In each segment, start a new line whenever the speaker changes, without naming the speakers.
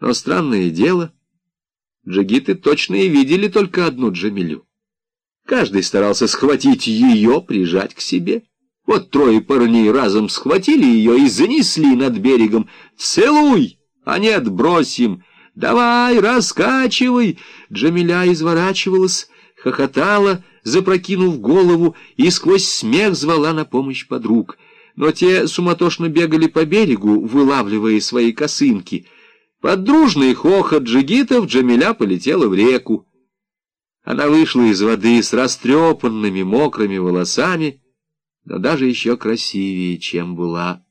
Но странное дело, джигиты точно и видели только одну Джамилю. Каждый старался схватить ее, прижать к себе. Вот трое парней разом схватили ее и занесли над берегом. «Целуй, а нет, бросим! Давай, раскачивай!» Джамиля изворачивалась, хохотала, запрокинув голову, и сквозь смех звала на помощь подруг. Но те суматошно бегали по берегу, вылавливая свои косынки. Под дружный хохот джигитов Джамиля полетела в реку. Она вышла из воды с растрепанными мокрыми волосами, но даже еще красивее, чем была.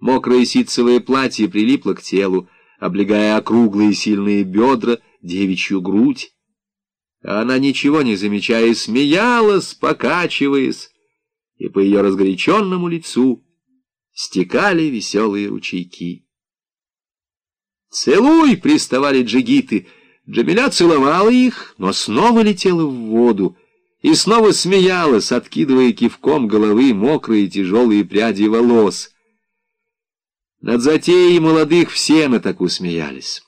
Мокрое ситцевое платье прилипло к телу, облегая округлые сильные бедра, девичью грудь. А она, ничего не замечая, смеялась, покачиваясь, и по ее разгоряченному лицу стекали веселые ручейки. «Целуй!» — приставали джигиты — Джамиля целовала их, но снова летела в воду и снова смеялась, откидывая кивком головы мокрые тяжелые пряди волос. Над затеей молодых все на так смеялись.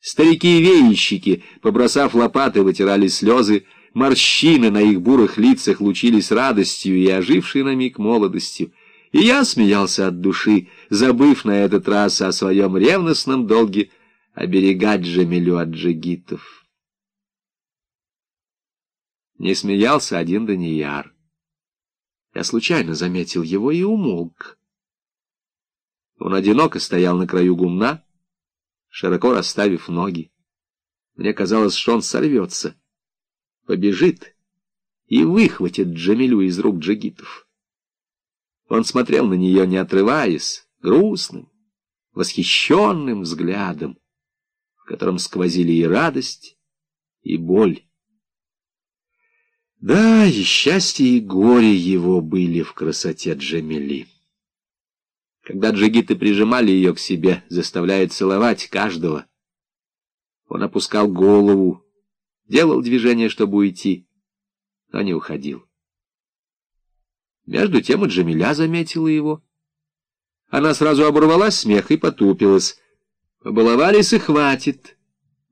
Старики и веищики, побросав лопаты, вытирали слезы, морщины на их бурых лицах лучились радостью и ожившей на миг молодостью. И я смеялся от души, забыв на этот раз о своем ревностном долге — оберегать Джамилю от джигитов. Не смеялся один Данияр. Я случайно заметил его и умолк. Он одиноко стоял на краю гумна, широко расставив ноги. Мне казалось, что он сорвется, побежит и выхватит Джамилю из рук джигитов. Он смотрел на нее, не отрываясь, грустным, восхищенным взглядом в котором сквозили и радость, и боль. Да, и счастье, и горе его были в красоте Джамили. Когда джигиты прижимали ее к себе, заставляя целовать каждого, он опускал голову, делал движение, чтобы уйти, но не уходил. Между тем и Джамиля заметила его. Она сразу оборвала смех и потупилась. Побаловались и хватит.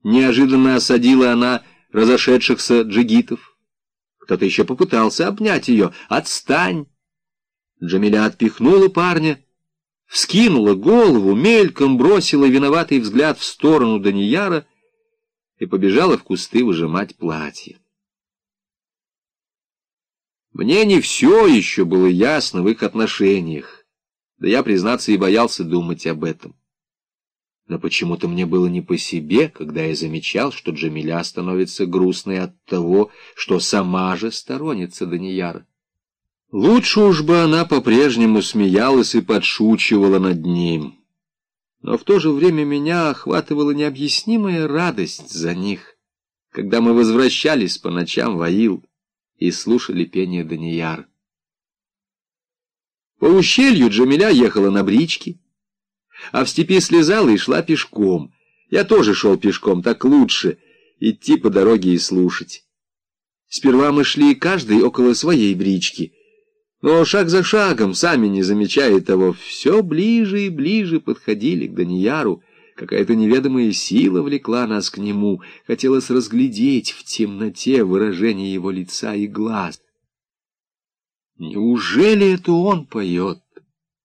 Неожиданно осадила она разошедшихся джигитов. Кто-то еще попытался обнять ее. «Отстань!» Джамиля отпихнула парня, вскинула голову, мельком бросила виноватый взгляд в сторону Данияра и побежала в кусты выжимать платье. Мне не все еще было ясно в их отношениях, да я, признаться, и боялся думать об этом. Но почему-то мне было не по себе, когда я замечал, что Джамиля становится грустной от того, что сама же сторонится Данияра. Лучше уж бы она по-прежнему смеялась и подшучивала над ним. Но в то же время меня охватывала необъяснимая радость за них, когда мы возвращались по ночам в Аил и слушали пение Данияра. По ущелью Джамиля ехала на бричке, а в степи слезала и шла пешком. Я тоже шел пешком, так лучше, идти по дороге и слушать. Сперва мы шли каждый около своей брички, но шаг за шагом, сами не замечая того, все ближе и ближе подходили к Данияру. Какая-то неведомая сила влекла нас к нему, хотелось разглядеть в темноте выражение его лица и глаз. Неужели это он поет,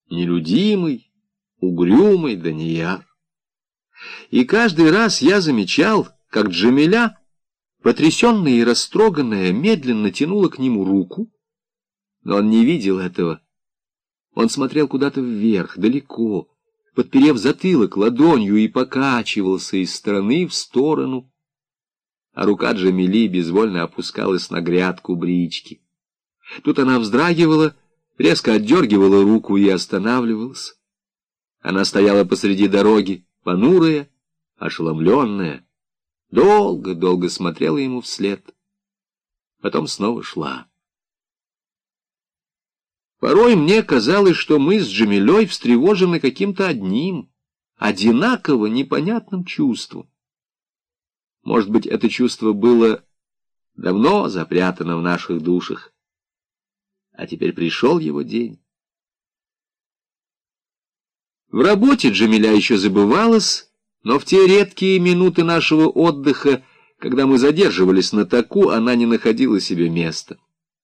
нелюдимый, угрюмый Данияр. И каждый раз я замечал, как Джамиля, потрясенная и растроганная, медленно тянула к нему руку, но он не видел этого. Он смотрел куда-то вверх, далеко, подперев затылок ладонью и покачивался из стороны в сторону, а рука Джамили безвольно опускалась на грядку брички. Тут она вздрагивала, резко отдергивала руку и останавливалась. Она стояла посреди дороги, понурая, ошеломленная, долго-долго смотрела ему вслед, потом снова шла. Порой мне казалось, что мы с Джамилей встревожены каким-то одним, одинаково непонятным чувством. Может быть, это чувство было давно запрятано в наших душах, а теперь пришел его день. В работе Джамиля еще забывалась, Но в те редкие минуты нашего отдыха, когда мы задерживались на таку, она не находила себе места.